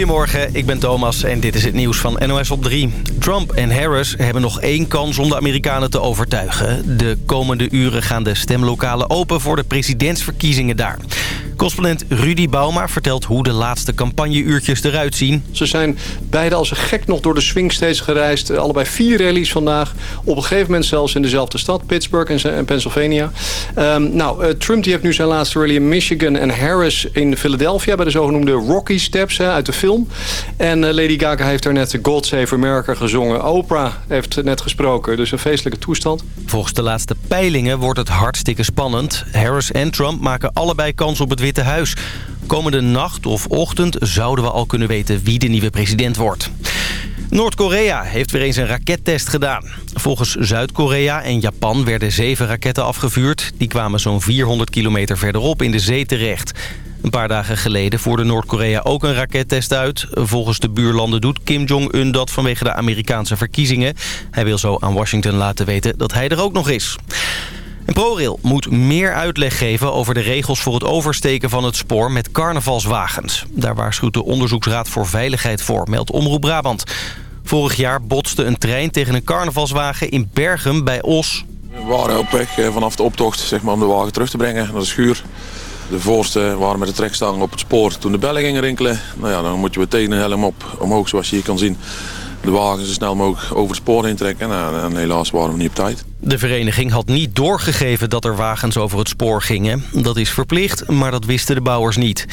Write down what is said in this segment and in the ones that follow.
Goedemorgen, ik ben Thomas en dit is het nieuws van NOS op 3. Trump en Harris hebben nog één kans om de Amerikanen te overtuigen. De komende uren gaan de stemlokalen open voor de presidentsverkiezingen daar. Correspondent Rudy Bauma vertelt hoe de laatste campagneuurtjes eruit zien. Ze zijn beide als een gek nog door de swing steeds gereisd. Allebei vier rallies vandaag. Op een gegeven moment zelfs in dezelfde stad, Pittsburgh en Pennsylvania. Um, nou, uh, Trump die heeft nu zijn laatste rally in Michigan en Harris in Philadelphia... bij de zogenoemde Rocky Steps hè, uit de film. En uh, Lady Gaga heeft daar net God Save America gezongen. Oprah heeft net gesproken, dus een feestelijke toestand. Volgens de laatste peilingen wordt het hartstikke spannend. Harris en Trump maken allebei kans op het Huis. Komende nacht of ochtend zouden we al kunnen weten wie de nieuwe president wordt. Noord-Korea heeft weer eens een rakettest gedaan. Volgens Zuid-Korea en Japan werden zeven raketten afgevuurd. Die kwamen zo'n 400 kilometer verderop in de zee terecht. Een paar dagen geleden voerde Noord-Korea ook een rakettest uit. Volgens de buurlanden doet Kim Jong-un dat vanwege de Amerikaanse verkiezingen. Hij wil zo aan Washington laten weten dat hij er ook nog is. ProRail moet meer uitleg geven over de regels voor het oversteken van het spoor met carnavalswagens. Daar waarschuwt de Onderzoeksraad voor Veiligheid voor, meldt Omroep Brabant. Vorig jaar botste een trein tegen een carnavalswagen in Bergen bij Os. We waren op weg eh, vanaf de optocht zeg maar, om de wagen terug te brengen naar de schuur. De voorste waren met de trekstang op het spoor toen de bellen gingen rinkelen. Nou ja, dan moet je meteen een helm op, omhoog zoals je hier kan zien. De wagen zo snel mogelijk over het spoor heen trekken. Nou, en helaas waren we niet op tijd. De vereniging had niet doorgegeven dat er wagens over het spoor gingen. Dat is verplicht, maar dat wisten de bouwers niet.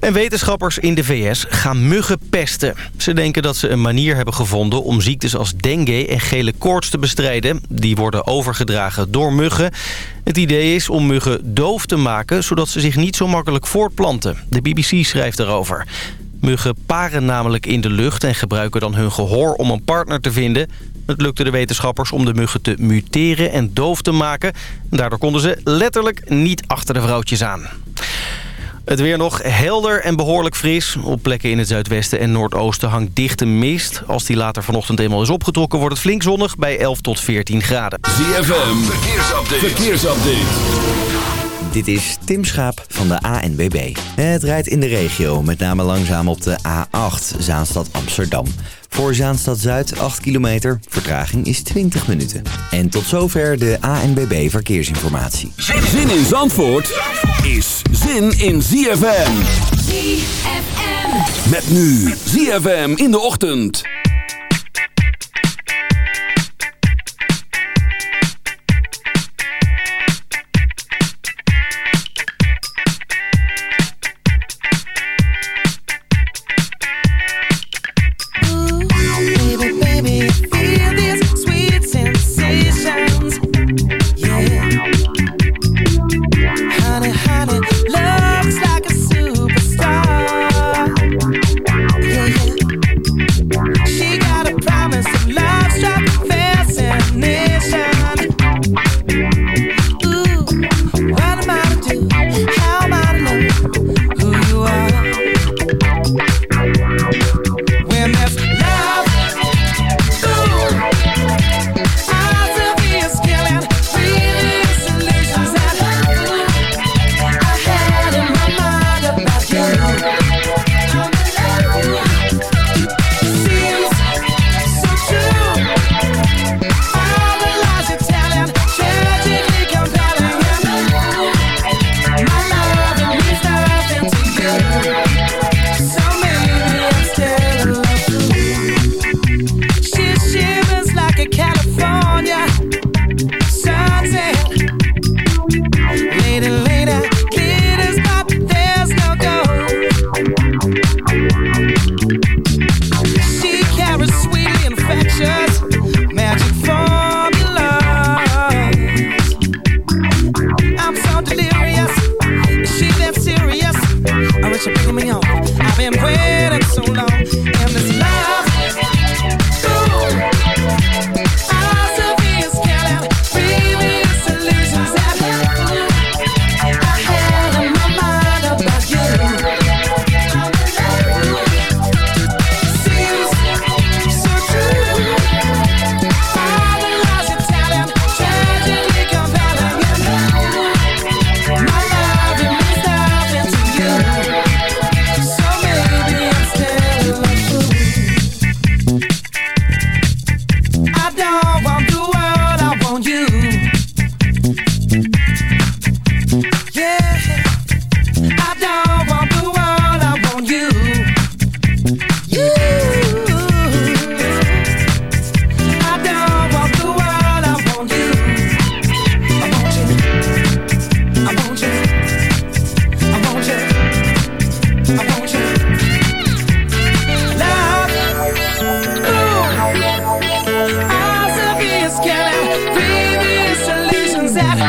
En wetenschappers in de VS gaan muggen pesten. Ze denken dat ze een manier hebben gevonden om ziektes als dengue en gele koorts te bestrijden. Die worden overgedragen door muggen. Het idee is om muggen doof te maken, zodat ze zich niet zo makkelijk voortplanten. De BBC schrijft erover. Muggen paren namelijk in de lucht en gebruiken dan hun gehoor om een partner te vinden. Het lukte de wetenschappers om de muggen te muteren en doof te maken. Daardoor konden ze letterlijk niet achter de vrouwtjes aan. Het weer nog helder en behoorlijk fris. Op plekken in het zuidwesten en noordoosten hangt dichte mist. Als die later vanochtend eenmaal is opgetrokken... wordt het flink zonnig bij 11 tot 14 graden. ZFM, verkeersupdate. verkeersupdate. Dit is Tim Schaap van de ANBB. Het rijdt in de regio, met name langzaam op de A8 Zaanstad Amsterdam. Voor Zaanstad Zuid 8 kilometer, vertraging is 20 minuten. En tot zover de ANBB Verkeersinformatie. Zin in Zandvoort is zin in ZFM. ZFM. Met nu ZFM in de ochtend.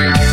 Bye.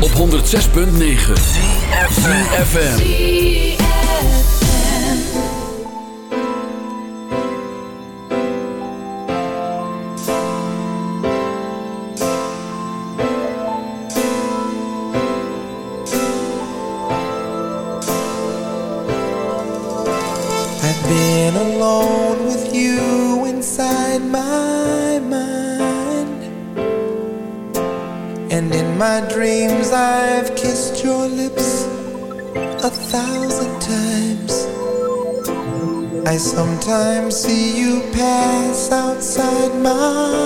Op 106.9 FM. outside my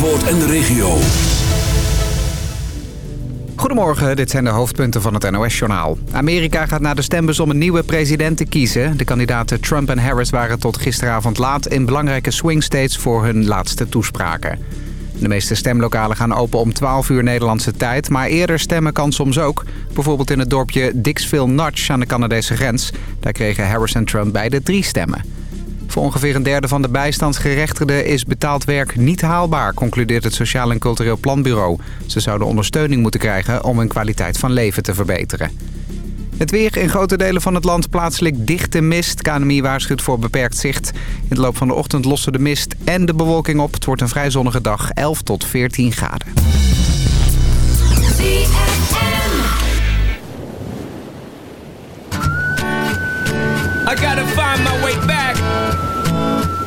En de regio. Goedemorgen, dit zijn de hoofdpunten van het NOS-journaal. Amerika gaat naar de stembus om een nieuwe president te kiezen. De kandidaten Trump en Harris waren tot gisteravond laat... in belangrijke swing states voor hun laatste toespraken. De meeste stemlokalen gaan open om 12 uur Nederlandse tijd... maar eerder stemmen kan soms ook. Bijvoorbeeld in het dorpje Dixville Notch aan de Canadese grens. Daar kregen Harris en Trump beide drie stemmen. Voor ongeveer een derde van de bijstandsgerechtigden is betaald werk niet haalbaar, concludeert het Sociaal en Cultureel Planbureau. Ze zouden ondersteuning moeten krijgen om hun kwaliteit van leven te verbeteren. Het weer in grote delen van het land plaatselijk dichte mist. KNMI waarschuwt voor beperkt zicht. In de loop van de ochtend lossen de mist en de bewolking op. Het wordt een vrij zonnige dag, 11 tot 14 graden. I gotta find my way back,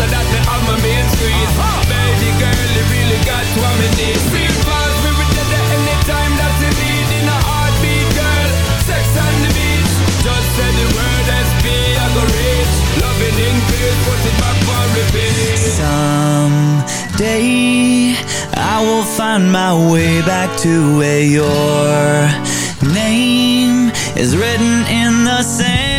so that me have my main squeeze. Baby girl, you really got what me need. Feel fast, we with you anytime that you need. In a heartbeat, girl, sex on the beach. Just say the word SP, I go rich. Loving in peace, put it back for repeat. Someday, I will find my way back to where your name is written in the sand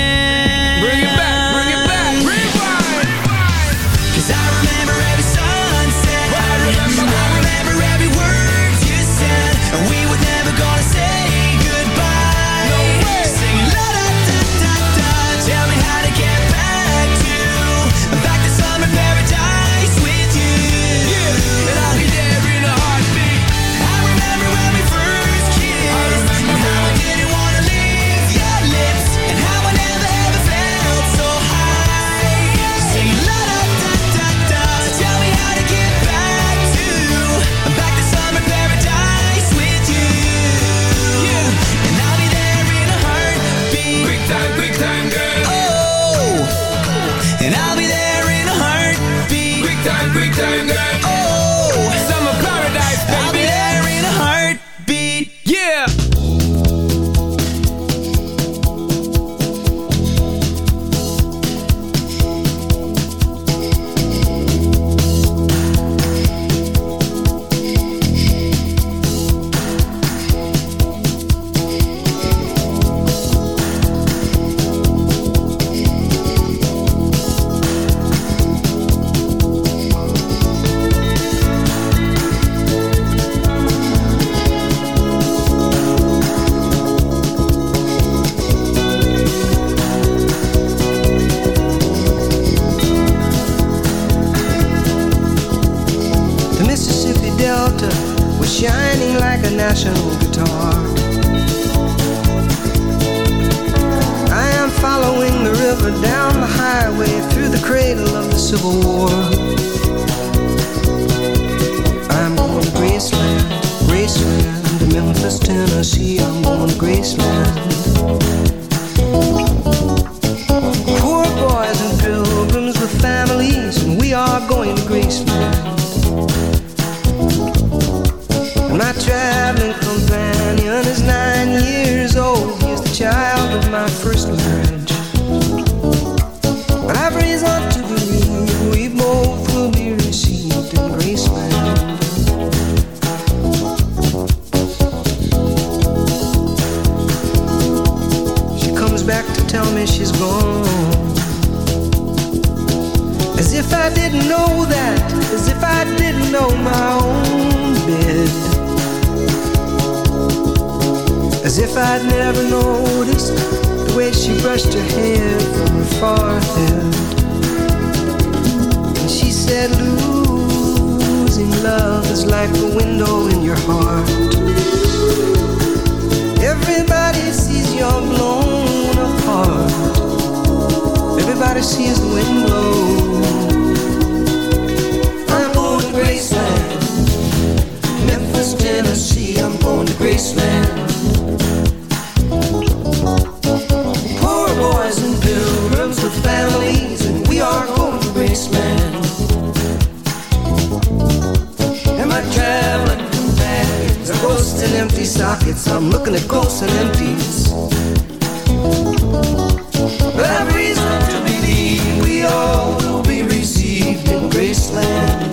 Graceland.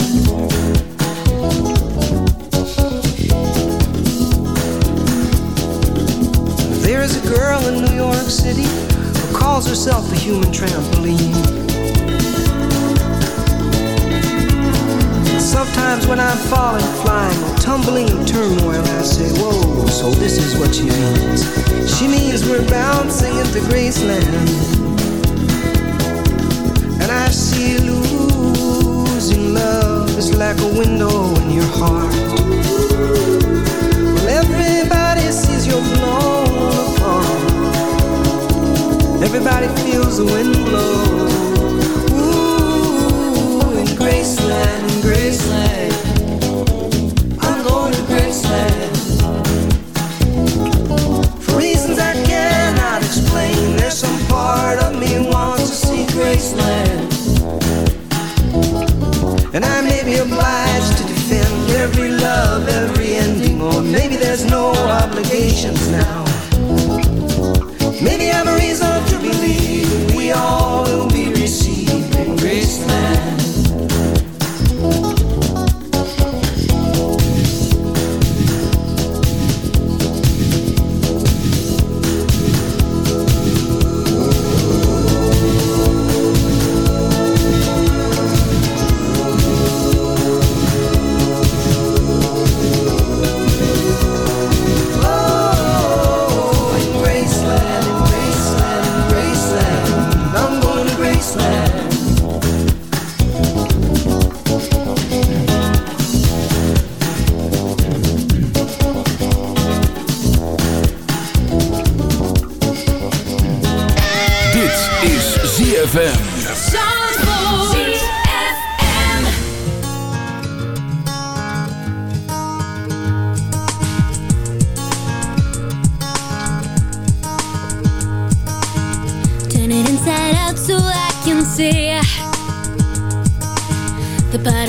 There is a girl in New York City who calls herself the human trampoline. Sometimes when I'm falling, flying, or tumbling in turmoil, I say, Whoa, so this is what she means. She means we're bouncing into Graceland. just like a window in your heart. Well, everybody sees you're blown apart. Everybody feels the wind blow. Ooh, in Graceland, in Graceland. I'm going to Graceland. For reasons I cannot explain, there's some part of me wants to see Graceland. And I may be obliged to defend every love, every ending, or maybe there's no obligations now.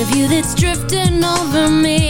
Part of you that's drifting over me.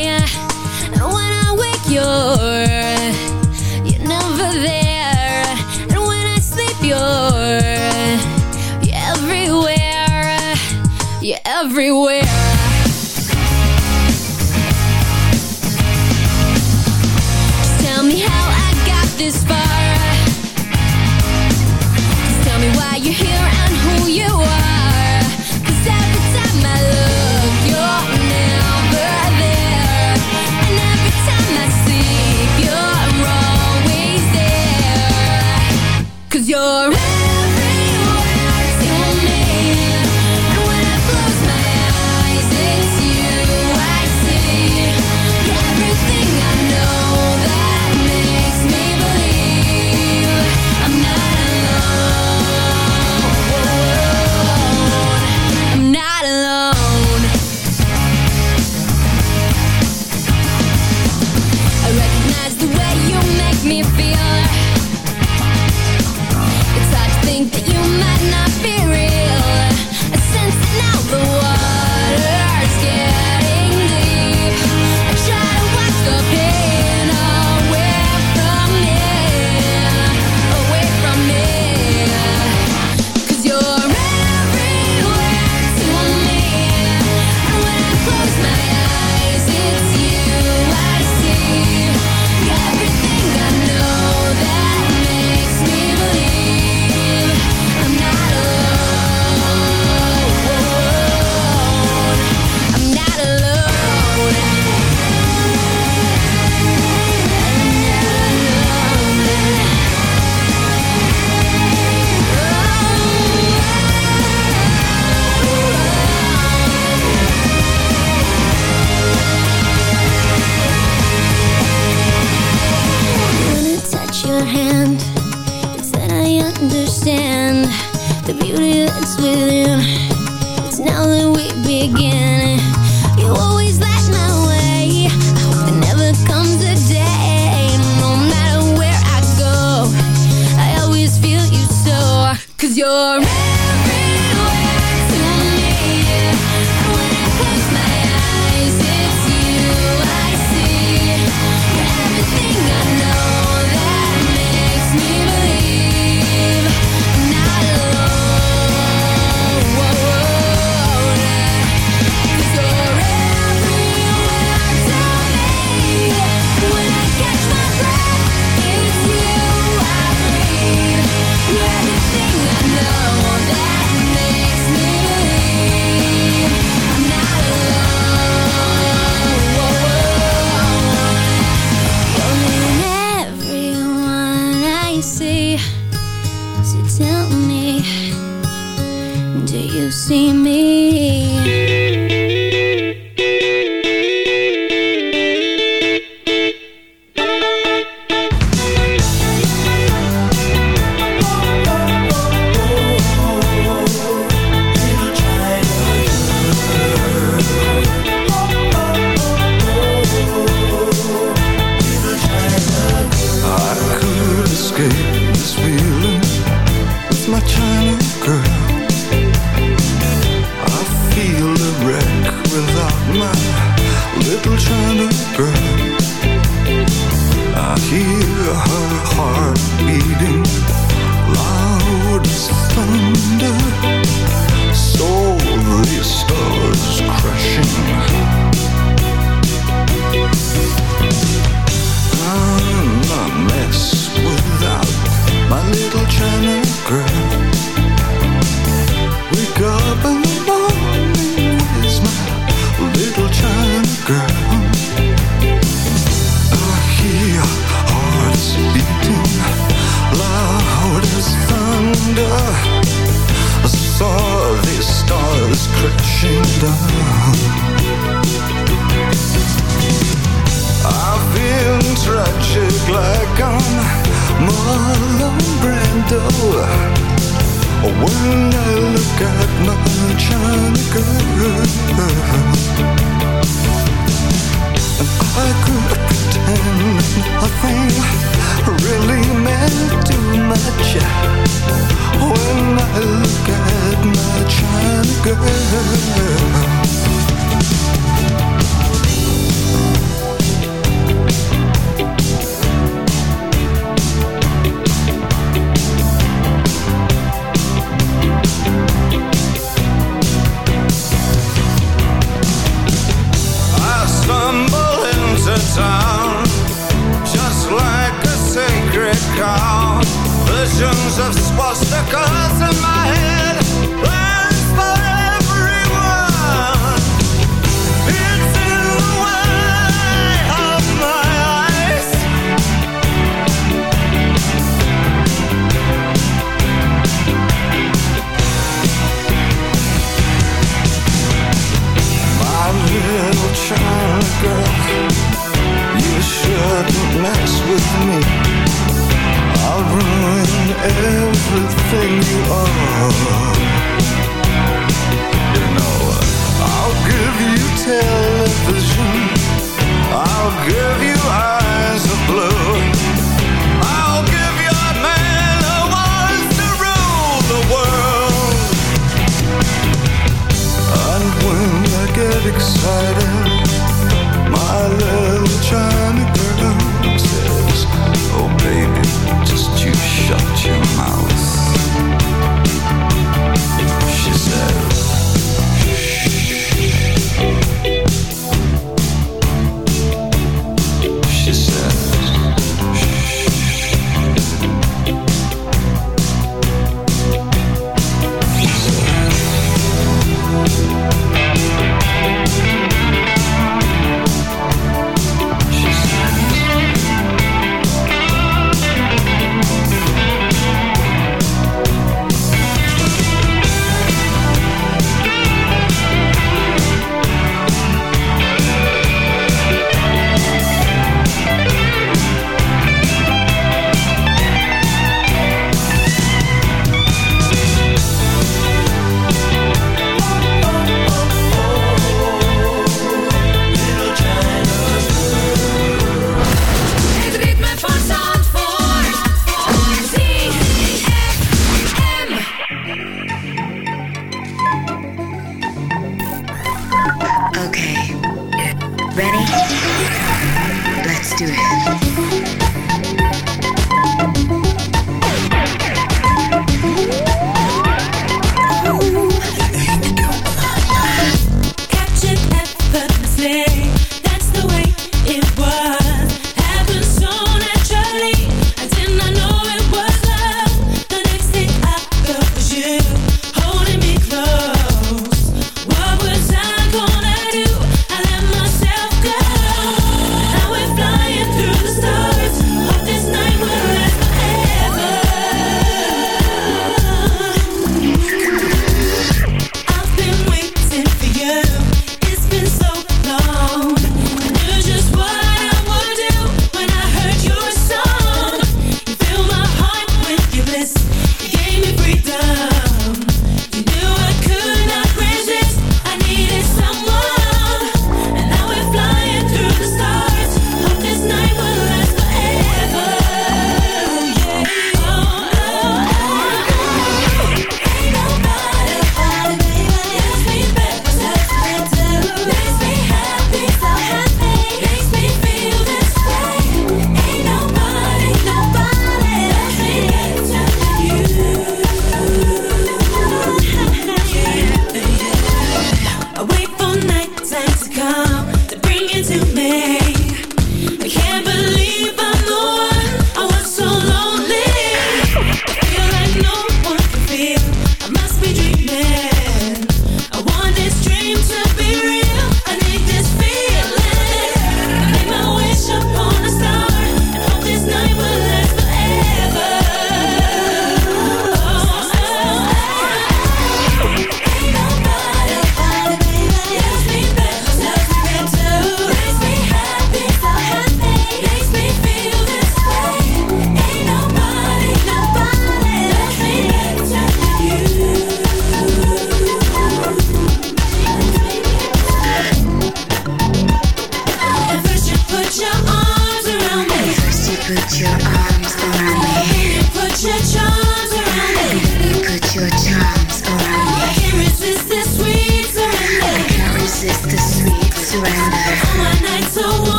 Swastikas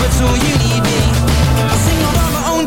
you all. You need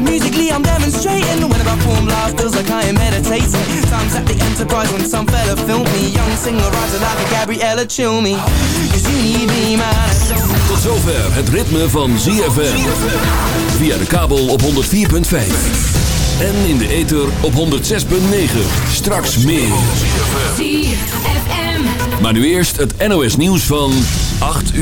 And musically I'm demonstrating When I perform live feels like I am meditating Times at the Enterprise when some fella filmed me Young singer-writer like a Gabriella chill me Cause you need me man Tot zover het ritme van ZFM. Via de kabel op 104.5. En in de ether op 106.9. Straks meer. ZFM. Maar nu eerst het NOS nieuws van 8 uur.